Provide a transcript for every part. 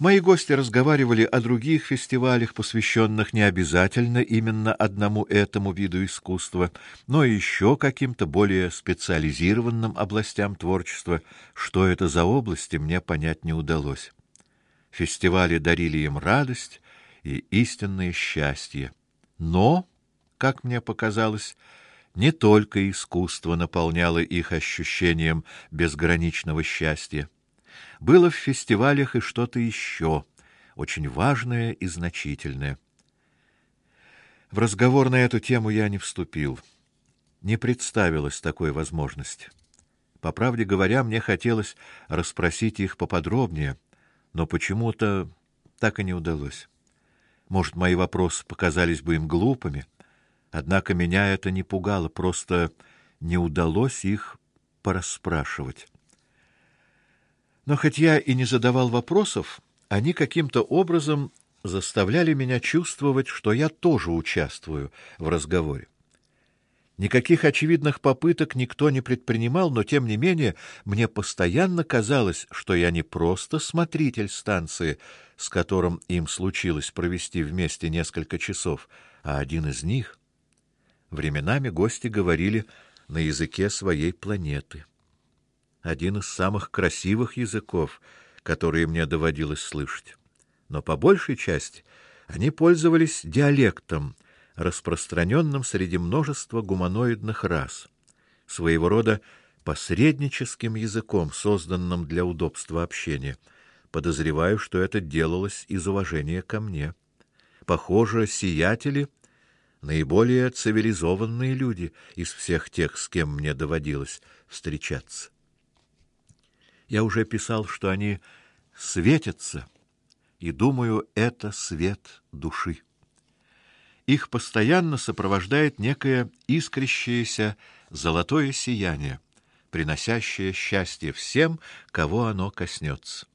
Мои гости разговаривали о других фестивалях, посвященных не обязательно именно одному этому виду искусства, но еще каким-то более специализированным областям творчества. Что это за области, мне понять не удалось. Фестивали дарили им радость и истинное счастье. Но, как мне показалось, не только искусство наполняло их ощущением безграничного счастья было в фестивалях и что-то еще, очень важное и значительное. В разговор на эту тему я не вступил. Не представилось такой возможности. По правде говоря, мне хотелось расспросить их поподробнее, но почему-то так и не удалось. Может, мои вопросы показались бы им глупыми, однако меня это не пугало, просто не удалось их порасспрашивать. Но хоть я и не задавал вопросов, они каким-то образом заставляли меня чувствовать, что я тоже участвую в разговоре. Никаких очевидных попыток никто не предпринимал, но тем не менее мне постоянно казалось, что я не просто смотритель станции, с которым им случилось провести вместе несколько часов, а один из них. Временами гости говорили на языке своей планеты один из самых красивых языков, которые мне доводилось слышать. Но по большей части они пользовались диалектом, распространенным среди множества гуманоидных рас, своего рода посредническим языком, созданным для удобства общения. Подозреваю, что это делалось из уважения ко мне. Похоже, сиятели наиболее цивилизованные люди из всех тех, с кем мне доводилось встречаться. Я уже писал, что они светятся, и думаю, это свет души. Их постоянно сопровождает некое искрящееся золотое сияние, приносящее счастье всем, кого оно коснется.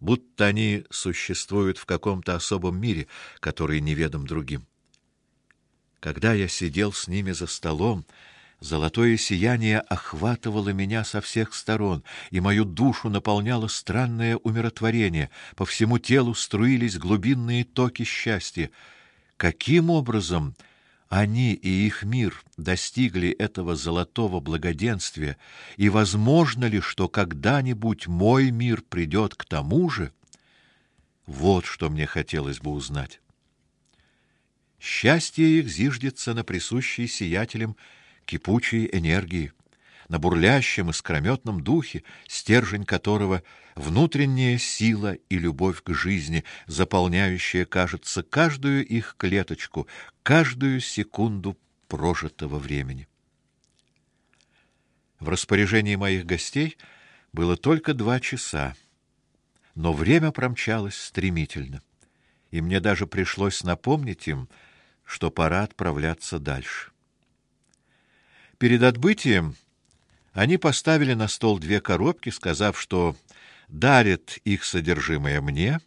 Будто они существуют в каком-то особом мире, который неведом другим. Когда я сидел с ними за столом, Золотое сияние охватывало меня со всех сторон, и мою душу наполняло странное умиротворение. По всему телу струились глубинные токи счастья. Каким образом они и их мир достигли этого золотого благоденствия, и возможно ли, что когда-нибудь мой мир придет к тому же? Вот что мне хотелось бы узнать. Счастье их зиждется на присущей сиятелям кипучей энергии, на бурлящем искрометном духе, стержень которого внутренняя сила и любовь к жизни, заполняющая, кажется, каждую их клеточку, каждую секунду прожитого времени. В распоряжении моих гостей было только два часа, но время промчалось стремительно, и мне даже пришлось напомнить им, что пора отправляться дальше. Перед отбытием они поставили на стол две коробки, сказав, что дарят их содержимое мне,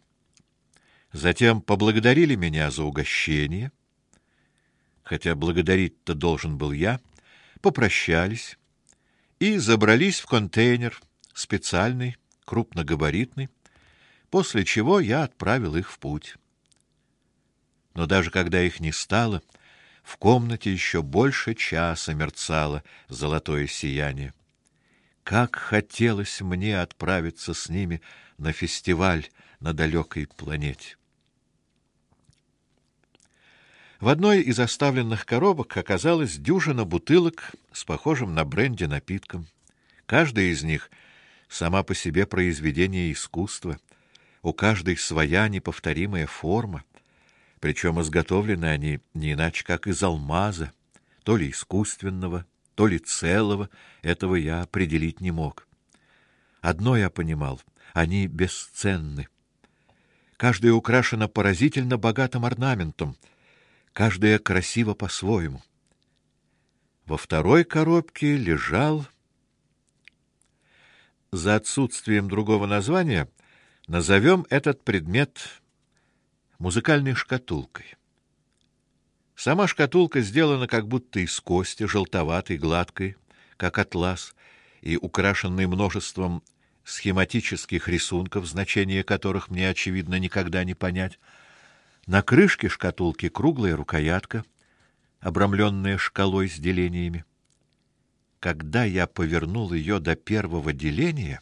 затем поблагодарили меня за угощение, хотя благодарить-то должен был я, попрощались и забрались в контейнер специальный, крупногабаритный, после чего я отправил их в путь. Но даже когда их не стало, в комнате еще больше часа мерцало золотое сияние. Как хотелось мне отправиться с ними на фестиваль на далекой планете. В одной из оставленных коробок оказалась дюжина бутылок с похожим на бренди напитком. Каждая из них сама по себе произведение искусства, у каждой своя неповторимая форма причем изготовлены они не иначе как из алмаза, то ли искусственного, то ли целого, этого я определить не мог. Одно я понимал: они бесценны. Каждая украшена поразительно богатым орнаментом, каждая красива по-своему. Во второй коробке лежал за отсутствием другого названия назовем этот предмет музыкальной шкатулкой. Сама шкатулка сделана как будто из кости, желтоватой, гладкой, как атлас, и украшенной множеством схематических рисунков, значение которых мне очевидно никогда не понять. На крышке шкатулки круглая рукоятка, обрамленная шкалой с делениями. Когда я повернул ее до первого деления,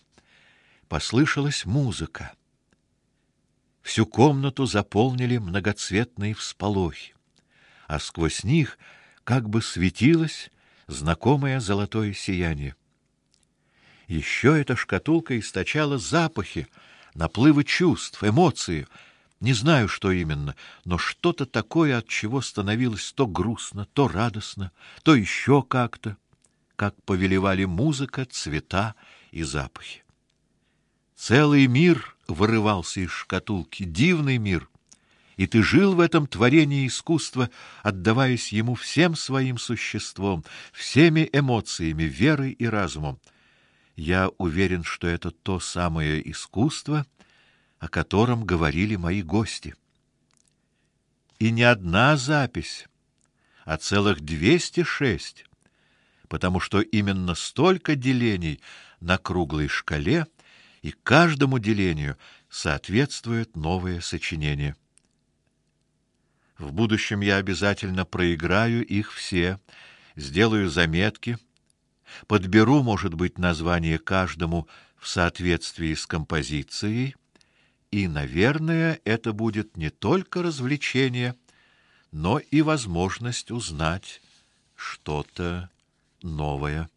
послышалась музыка. Всю комнату заполнили многоцветные всполохи, а сквозь них как бы светилось знакомое золотое сияние. Еще эта шкатулка источала запахи, наплывы чувств, эмоции. Не знаю, что именно, но что-то такое, от чего становилось то грустно, то радостно, то еще как-то, как повелевали музыка, цвета и запахи. Целый мир вырывался из шкатулки, дивный мир. И ты жил в этом творении искусства, отдаваясь ему всем своим существом, всеми эмоциями, верой и разумом. Я уверен, что это то самое искусство, о котором говорили мои гости. И не одна запись, а целых двести шесть, потому что именно столько делений на круглой шкале, и каждому делению соответствует новое сочинение. В будущем я обязательно проиграю их все, сделаю заметки, подберу, может быть, название каждому в соответствии с композицией, и, наверное, это будет не только развлечение, но и возможность узнать что-то новое.